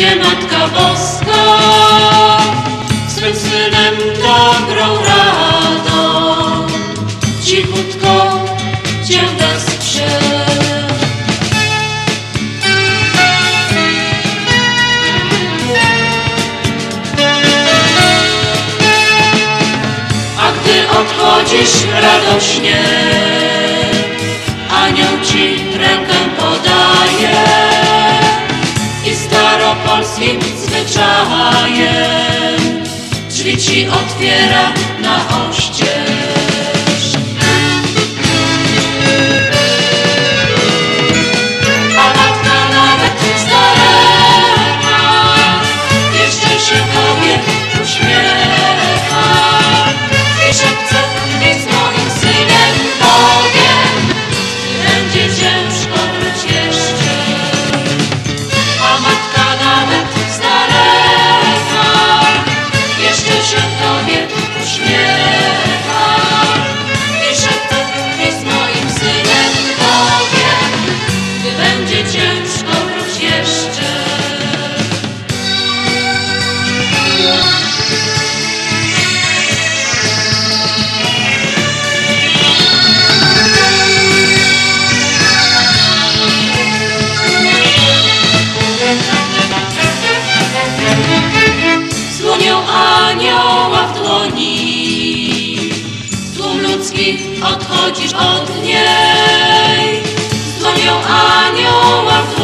gdzie Matka Boska swym synem dobrą radą cichutko cię wesprze. A gdy odchodzisz radośnie, anioł ci rękę polskim zwyczajem. Drzwi ci otwiera na oścież. odchodzisz od niej, z dłonią anioła w